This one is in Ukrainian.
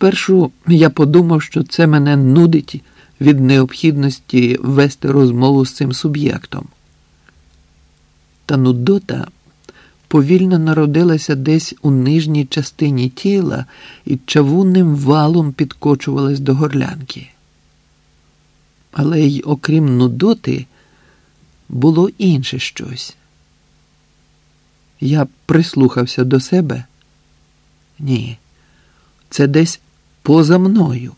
Спершу я подумав, що це мене нудить від необхідності вести розмову з цим суб'єктом. Та нудота повільно народилася десь у нижній частині тіла і чавунним валом підкочувалась до горлянки. Але й окрім нудоти, було інше щось. Я прислухався до себе. Ні, це десь поза мною.